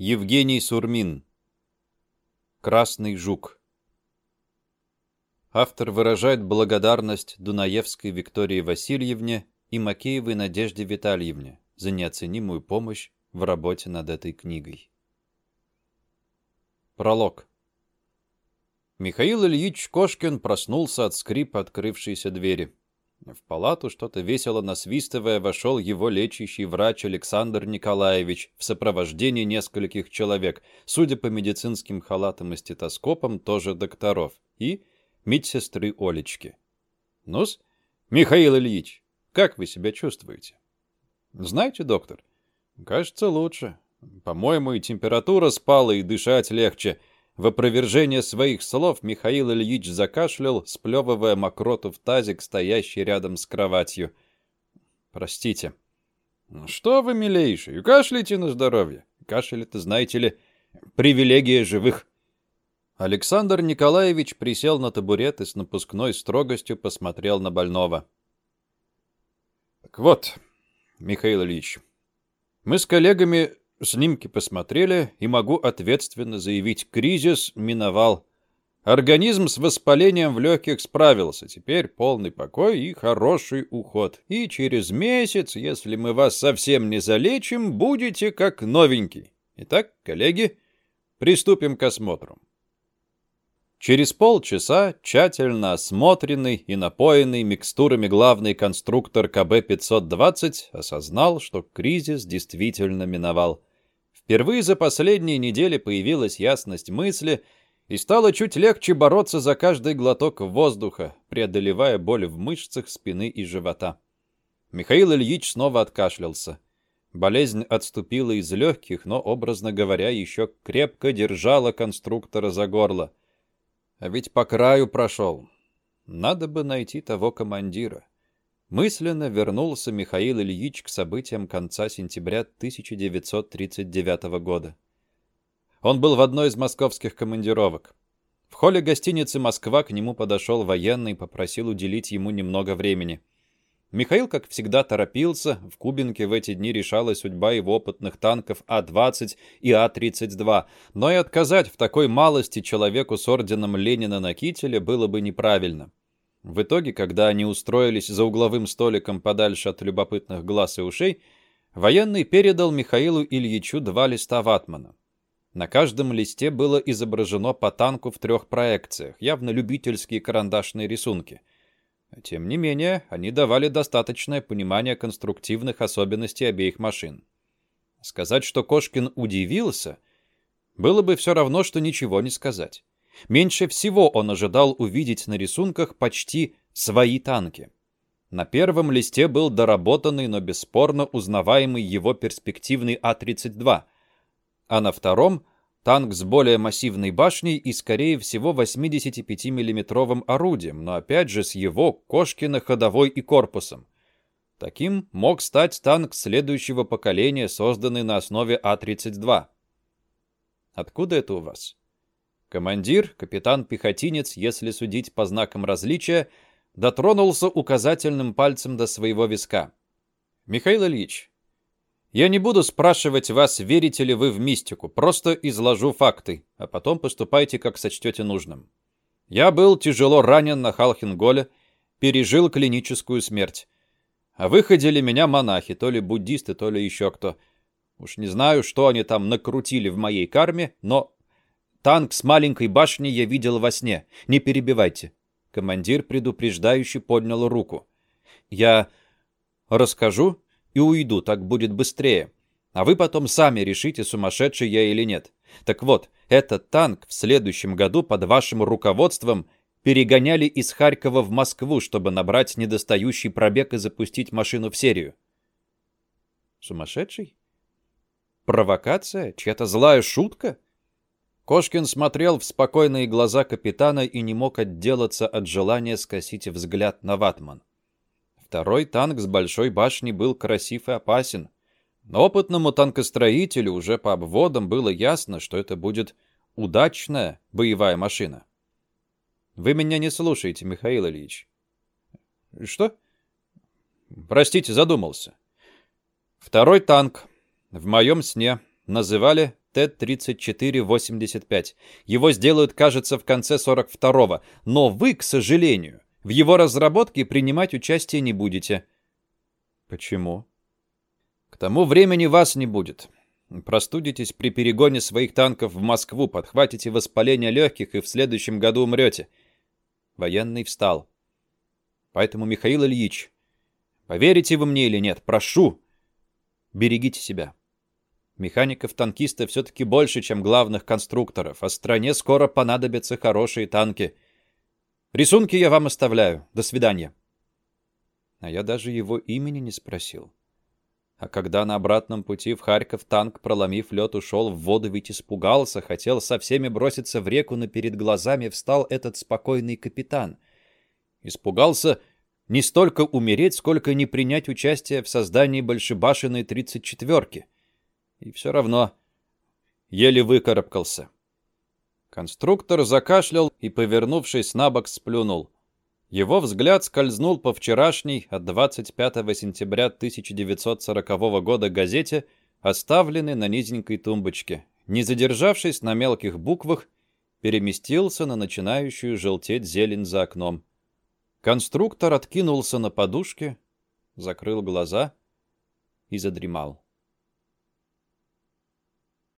Евгений Сурмин. Красный жук. Автор выражает благодарность Дунаевской Виктории Васильевне и Макеевой Надежде Витальевне за неоценимую помощь в работе над этой книгой. Пролог. Михаил Ильич Кошкин проснулся от скрипа открывшейся двери. В палату, что-то весело насвистывая, вошел его лечащий врач Александр Николаевич в сопровождении нескольких человек, судя по медицинским халатам и стетоскопам, тоже докторов, и медсестры Олечки. «Ну-с, Михаил Ильич, как вы себя чувствуете?» «Знаете, доктор, кажется, лучше. По-моему, и температура спала, и дышать легче». В опровержение своих слов Михаил Ильич закашлял, сплевывая мокроту в тазик, стоящий рядом с кроватью. «Простите». «Что вы, милейший, кашляйте на здоровье. Кашель — это, знаете ли, привилегия живых». Александр Николаевич присел на табурет и с напускной строгостью посмотрел на больного. «Так вот, Михаил Ильич, мы с коллегами Снимки посмотрели, и могу ответственно заявить, кризис миновал. Организм с воспалением в легких справился. Теперь полный покой и хороший уход. И через месяц, если мы вас совсем не залечим, будете как новенький. Итак, коллеги, приступим к осмотру. Через полчаса тщательно осмотренный и напоенный микстурами главный конструктор КБ-520 осознал, что кризис действительно миновал. Впервые за последние недели появилась ясность мысли, и стало чуть легче бороться за каждый глоток воздуха, преодолевая боль в мышцах спины и живота. Михаил Ильич снова откашлялся. Болезнь отступила из легких, но, образно говоря, еще крепко держала конструктора за горло. А ведь по краю прошел. Надо бы найти того командира. Мысленно вернулся Михаил Ильич к событиям конца сентября 1939 года. Он был в одной из московских командировок. В холле гостиницы «Москва» к нему подошел военный и попросил уделить ему немного времени. Михаил, как всегда, торопился. В Кубинке в эти дни решалась судьба его опытных танков А-20 и А-32. Но и отказать в такой малости человеку с орденом Ленина на кителе было бы неправильно. В итоге, когда они устроились за угловым столиком подальше от любопытных глаз и ушей, военный передал Михаилу Ильичу два листа ватмана. На каждом листе было изображено по танку в трех проекциях, явно любительские карандашные рисунки. Тем не менее, они давали достаточное понимание конструктивных особенностей обеих машин. Сказать, что Кошкин удивился, было бы все равно, что ничего не сказать. Меньше всего он ожидал увидеть на рисунках почти свои танки. На первом листе был доработанный, но бесспорно узнаваемый его перспективный А-32, а на втором — танк с более массивной башней и, скорее всего, 85 миллиметровым орудием, но опять же с его Кошкина ходовой и корпусом. Таким мог стать танк следующего поколения, созданный на основе А-32. Откуда это у вас? Командир, капитан-пехотинец, если судить по знакам различия, дотронулся указательным пальцем до своего виска. «Михаил Ильич, я не буду спрашивать вас, верите ли вы в мистику, просто изложу факты, а потом поступайте, как сочтете нужным. Я был тяжело ранен на Халхинголе, пережил клиническую смерть. А выходили меня монахи, то ли буддисты, то ли еще кто. Уж не знаю, что они там накрутили в моей карме, но Танк с маленькой башней я видел во сне. Не перебивайте. Командир предупреждающе поднял руку. Я расскажу и уйду, так будет быстрее. А вы потом сами решите, сумасшедший я или нет. Так вот, этот танк в следующем году под вашим руководством перегоняли из Харькова в Москву, чтобы набрать недостающий пробег и запустить машину в серию. Сумасшедший? Провокация? Чья-то злая шутка? Кошкин смотрел в спокойные глаза капитана и не мог отделаться от желания скосить взгляд на ватман. Второй танк с большой башней был красив и опасен. Но опытному танкостроителю уже по обводам было ясно, что это будет удачная боевая машина. Вы меня не слушаете, Михаил Ильич. Что? Простите, задумался. Второй танк в моем сне называли Т-34-85. Его сделают, кажется, в конце 42-го. Но вы, к сожалению, в его разработке принимать участие не будете. Почему? К тому времени вас не будет. Простудитесь при перегоне своих танков в Москву, подхватите воспаление легких и в следующем году умрете. Военный встал. Поэтому, Михаил Ильич, поверите вы мне или нет, прошу, берегите себя. Механиков-танкистов все-таки больше, чем главных конструкторов, а стране скоро понадобятся хорошие танки. Рисунки я вам оставляю. До свидания. А я даже его имени не спросил. А когда на обратном пути в Харьков танк, проломив лед, ушел в воду, ведь испугался, хотел со всеми броситься в реку, но перед глазами встал этот спокойный капитан. Испугался не столько умереть, сколько не принять участие в создании большебашенной тридцать четверки. И все равно еле выкарабкался. Конструктор закашлял и, повернувшись на бок, сплюнул. Его взгляд скользнул по вчерашней, от 25 сентября 1940 года газете, оставленной на низенькой тумбочке. Не задержавшись на мелких буквах, переместился на начинающую желтеть зелень за окном. Конструктор откинулся на подушке, закрыл глаза и задремал.